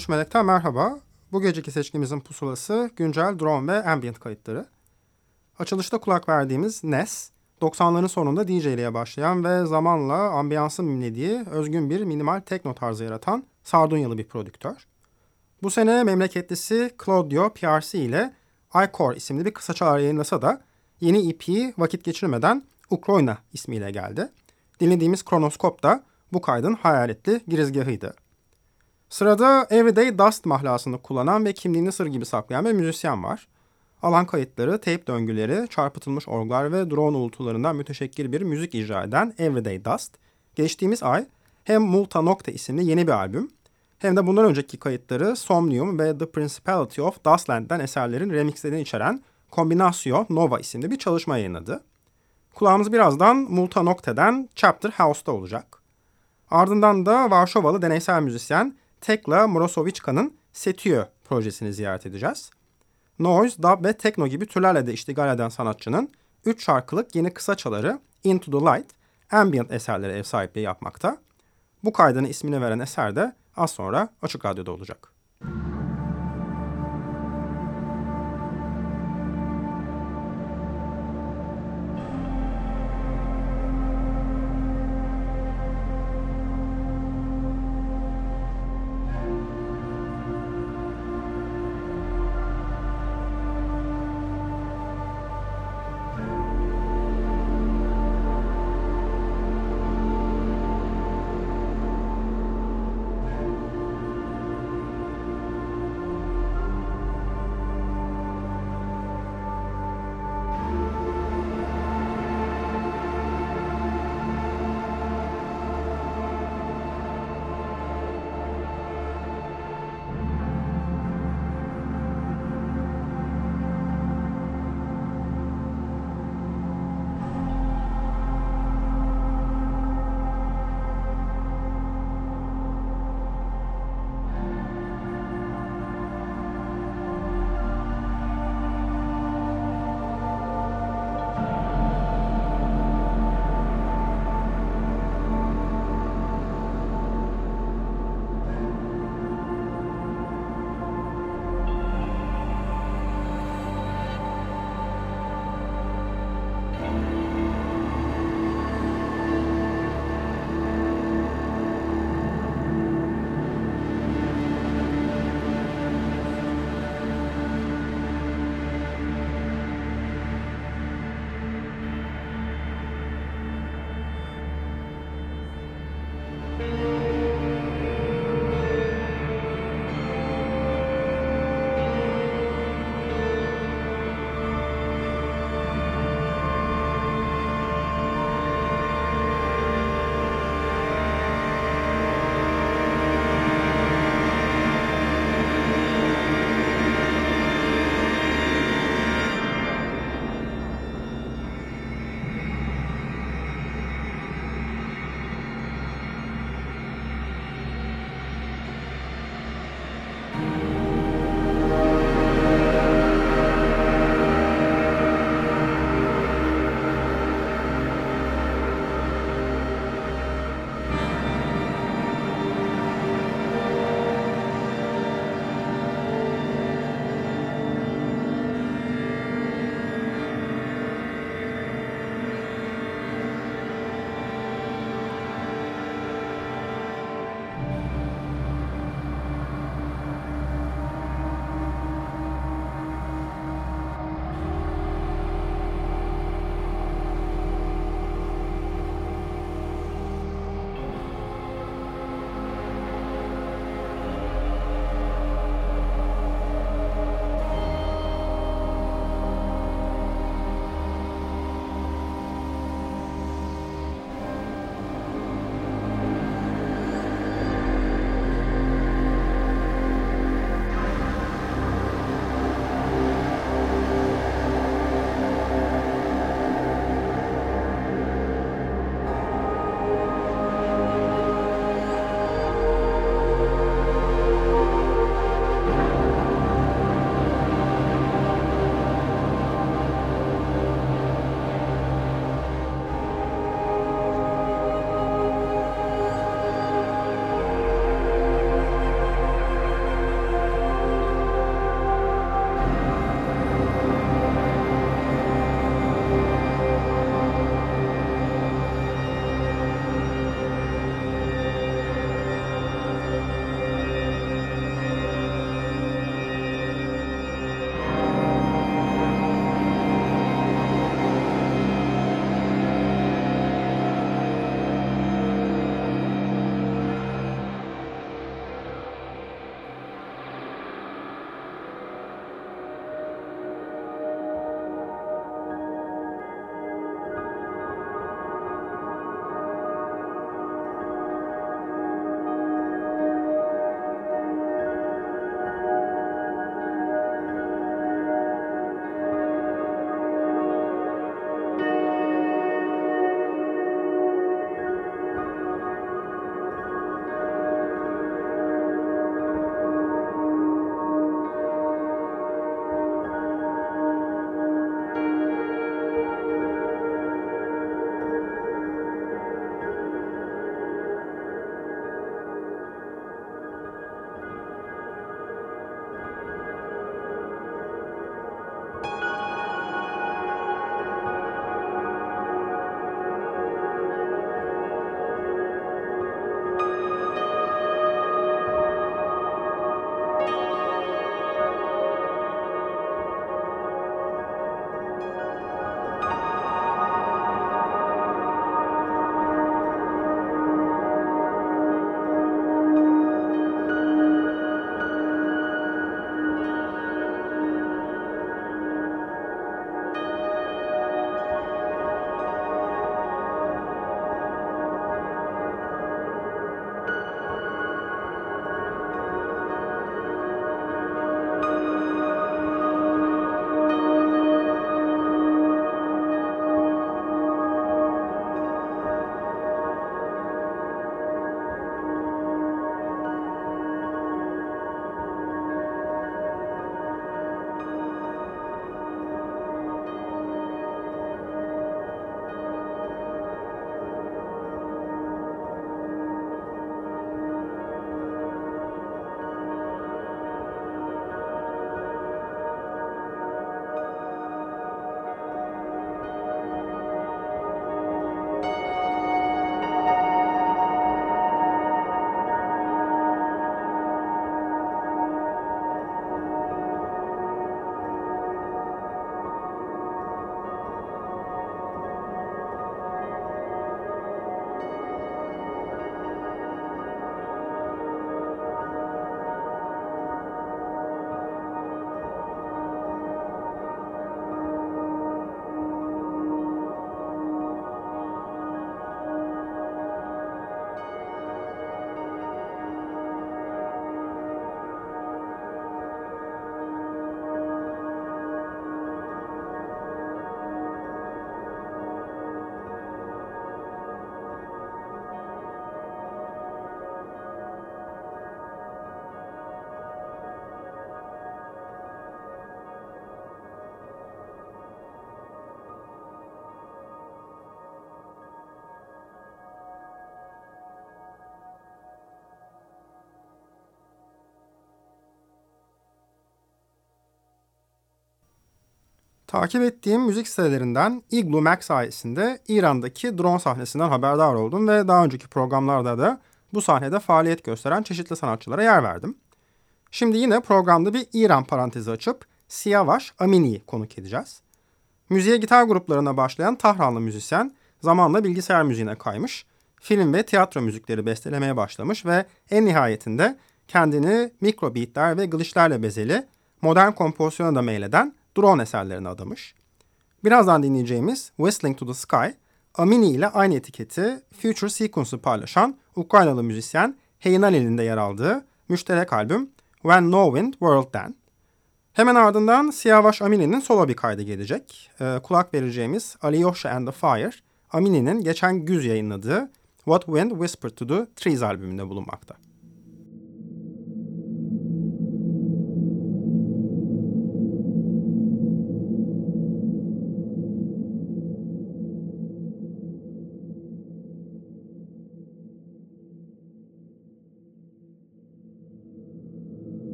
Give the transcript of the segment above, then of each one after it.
13 Melek'ten merhaba. Bu geceki seçkimizin pusulası güncel drone ve ambient kayıtları. Açılışta kulak verdiğimiz Nes, 90'ların sonunda DJ'liğe başlayan ve zamanla ambiyansın mimlediği özgün bir minimal tekno tarzı yaratan Sardunyalı bir prodüktör. Bu sene memleketlisi Claudio PRC ile iCore isimli bir kısa çalar yayınlasa da yeni EP'yi vakit geçirmeden Ukrayna ismiyle geldi. Dinlediğimiz Kronoskop da bu kaydın hayaletli girizgahıydı. Sırada Everyday Dust mahlasını kullanan ve kimliğini sır gibi saklayan bir müzisyen var. Alan kayıtları, tape döngüleri, çarpıtılmış orglar ve drone uğultularından müteşekkir bir müzik icra eden Everyday Dust, geçtiğimiz ay hem Multa Nocte isimli yeni bir albüm hem de bundan önceki kayıtları Somnium ve The Principality of Dustland'den eserlerin remixlerini içeren Combinatio Nova isimli bir çalışma yayınladı. Kulağımız birazdan Multa Nocte'den Chapter House'da olacak. Ardından da Varşovalı deneysel müzisyen Tekla Morosovichka'nın Setio projesini ziyaret edeceğiz. Noise, dub ve tekno gibi türlerle de iştigal eden sanatçının 3 şarkılık yeni kısa çaları Into the Light, ambient eserlere ev sahipliği yapmakta. Bu kaydını ismini veren eser de az sonra Açık Radyo'da olacak. Takip ettiğim müzik sitelerinden Igloo Mac sayesinde İran'daki drone sahnesinden haberdar oldum ve daha önceki programlarda da bu sahnede faaliyet gösteren çeşitli sanatçılara yer verdim. Şimdi yine programda bir İran parantezi açıp Siyavaş Amini'yi konuk edeceğiz. Müziğe gitar gruplarına başlayan Tahranlı müzisyen zamanla bilgisayar müziğine kaymış, film ve tiyatro müzikleri bestelemeye başlamış ve en nihayetinde kendini mikro beatler ve glitchlerle bezeli modern kompozisyona da meyleden drone eserlerine adamış. Birazdan dinleyeceğimiz Whistling to the Sky, Amini ile aynı etiketi Future Sequence'ı paylaşan Ukraynalı müzisyen Heynan yer aldığı müşterek albüm When No Wind World'den. Hemen ardından Siyavaş Amini'nin solo bir kaydı gelecek. Ee, kulak vereceğimiz Alyosha and the Fire, Amini'nin geçen güz yayınladığı What Wind Whispered to the Trees albümünde bulunmakta.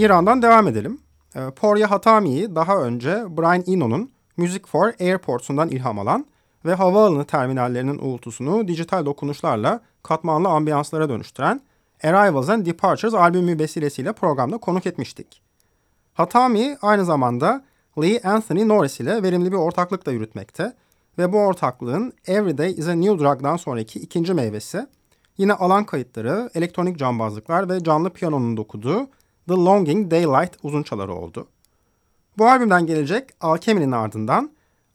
İran'dan devam edelim. E, Porya Hatami'yi daha önce Brian Eno'nun Music for Airports'undan ilham alan ve havaalanı terminallerinin uğultusunu dijital dokunuşlarla katmanlı ambiyanslara dönüştüren Arrivals and Departures albümü vesilesiyle programda konuk etmiştik. Hatami aynı zamanda Lee Anthony Norris ile verimli bir ortaklık da yürütmekte ve bu ortaklığın Everyday is a New Drug'dan sonraki ikinci meyvesi yine alan kayıtları, elektronik cambazlıklar ve canlı piyanonun dokuduğu The Longing Daylight uzunçaları oldu. Bu albümden gelecek Alchemy'nin ardından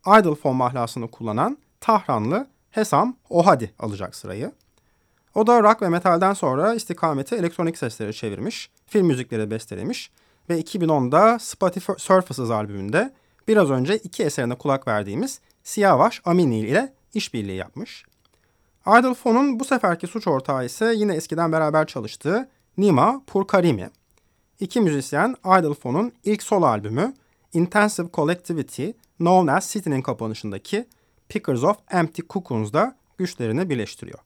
Idle fon mahlasını kullanan Tahranlı Hesam Ohadi alacak sırayı. O da rock ve metalden sonra istikameti elektronik seslere çevirmiş, film müzikleri bestelemiş ve 2010'da Spotify Surfaces albümünde biraz önce iki eserine kulak verdiğimiz Siyavaş Amini ile işbirliği yapmış. Idle Fon'un bu seferki suç ortağı ise yine eskiden beraber çalıştığı Nima Purkarimi. İki müzisyen Idle Fon'un ilk solo albümü Intensive Collectivity known as City'nin kapanışındaki Pickers of Empty Cocoons'da güçlerini birleştiriyor.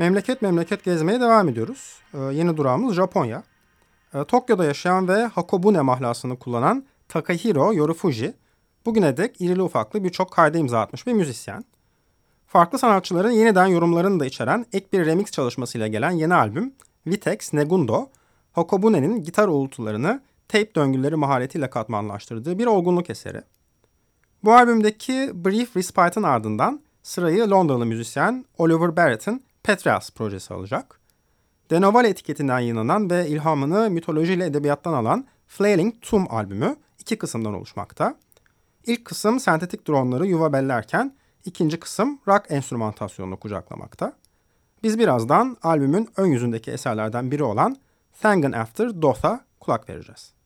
Memleket memleket gezmeye devam ediyoruz. Ee, yeni durağımız Japonya. Ee, Tokyo'da yaşayan ve Hakobune mahlasını kullanan Takahiro Yorufuji, bugüne dek irili ufaklı birçok kayda imza atmış bir müzisyen. Farklı sanatçıların yeniden yorumlarını da içeren ek bir remix çalışmasıyla gelen yeni albüm Vitex Negundo, Hakobune'nin gitar uğultularını tape döngüleri maharetiyle katmanlaştırdığı bir olgunluk eseri. Bu albümdeki Brief Respite'ın ardından sırayı Londralı müzisyen Oliver Barrett'ın Petrias projesi alacak. Denoval etiketinden yayınlanan ve ilhamını mitoloji ile edebiyattan alan Flailing Tomb albümü iki kısımdan oluşmakta. İlk kısım sentetik dronları yuva bellerken ikinci kısım rock enstrümantasyonunu kucaklamakta. Biz birazdan albümün ön yüzündeki eserlerden biri olan Thangen After Dotha kulak vereceğiz.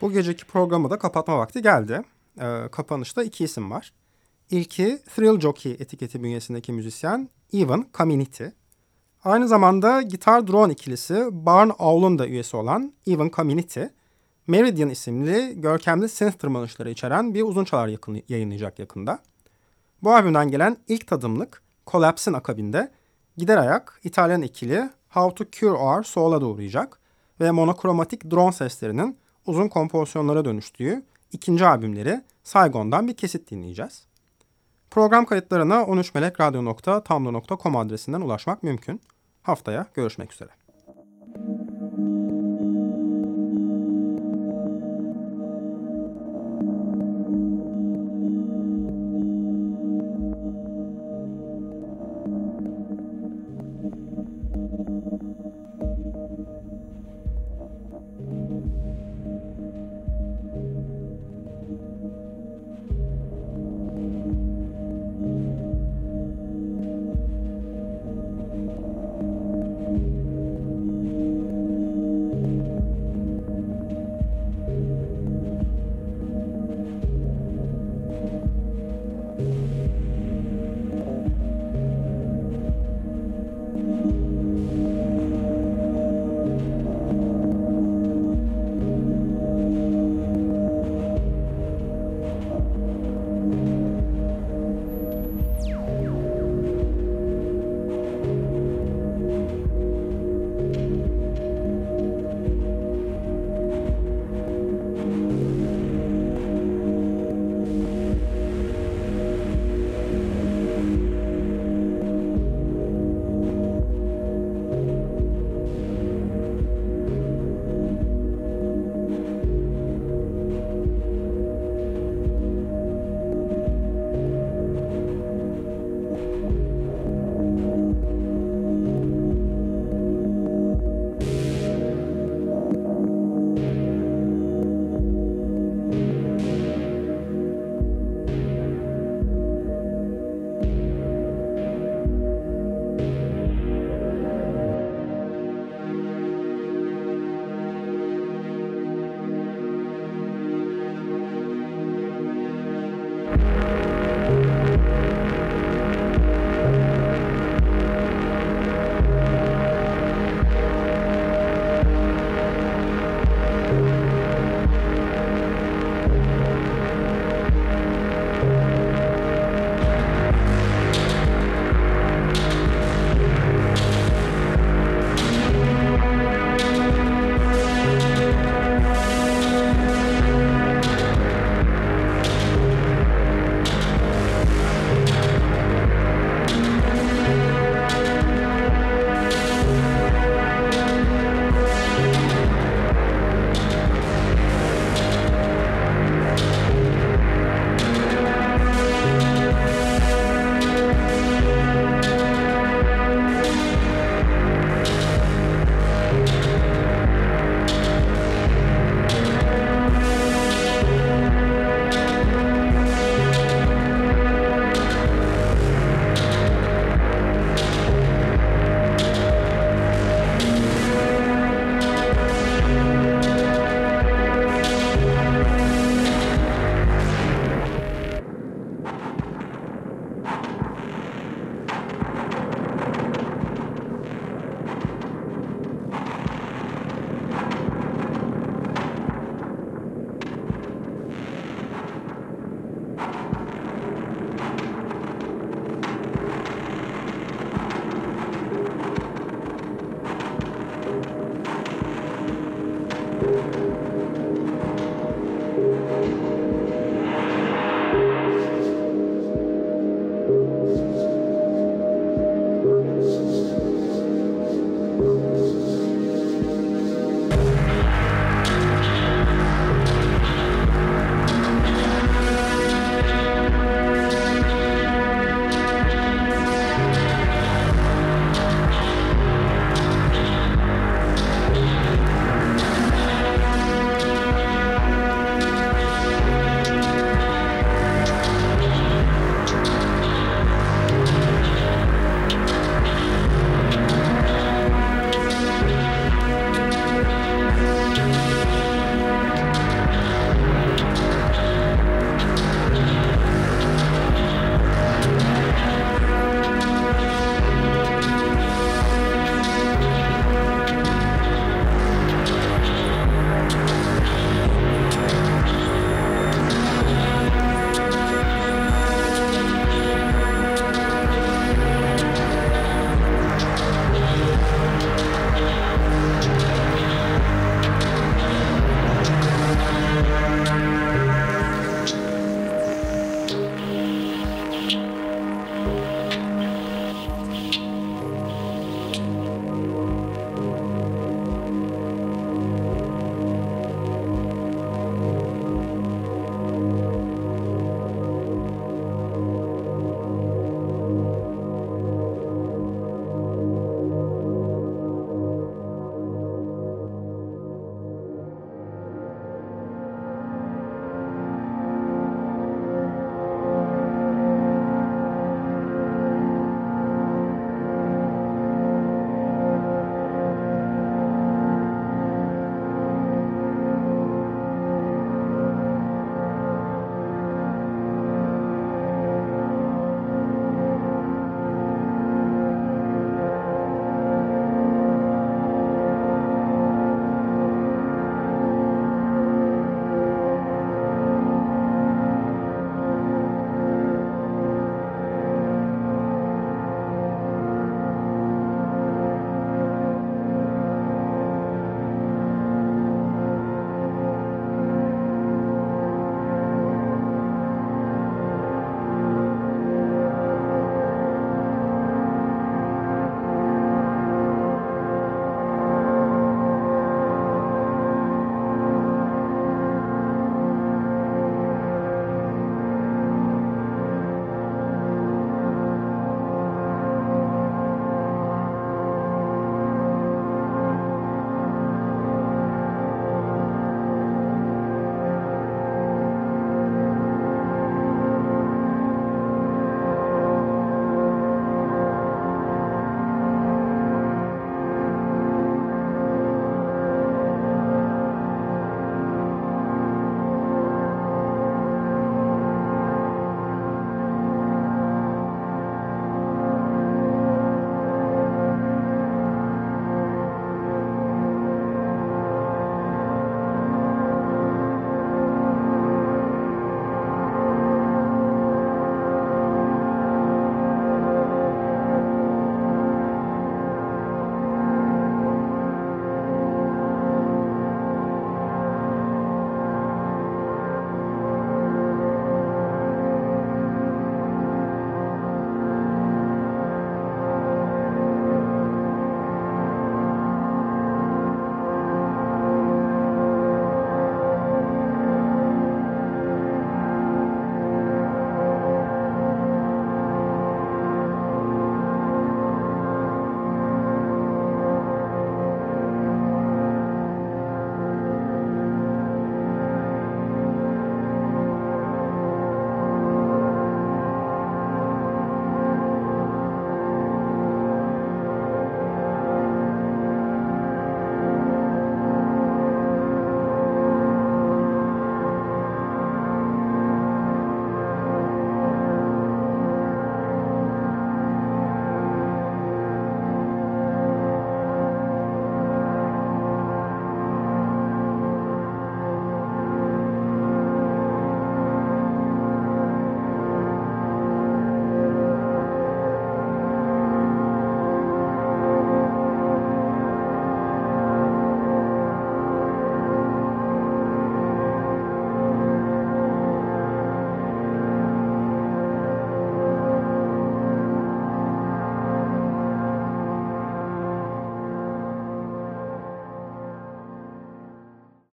Bu geceki programı da kapatma vakti geldi. Ee, kapanışta iki isim var. İlki Thrill Jockey etiketi bünyesindeki müzisyen Evan Caminiti. Aynı zamanda gitar drone ikilisi Barn Owl'un da üyesi olan Evan Caminiti, Meridian isimli görkemli synth tırmanışları içeren bir uzun çalar yakın, yayınlayacak yakında. Bu albümden gelen ilk tadımlık Collapse'in akabinde gider ayak İtalyan ikili How to Cure Our Soul'a doğrayacak ve monokromatik drone seslerinin uzun kompozisyonlara dönüştüğü ikinci albümleri Saigon'dan bir kesit dinleyeceğiz. Program kayıtlarına 13melekradyo.tumblr.com adresinden ulaşmak mümkün. Haftaya görüşmek üzere.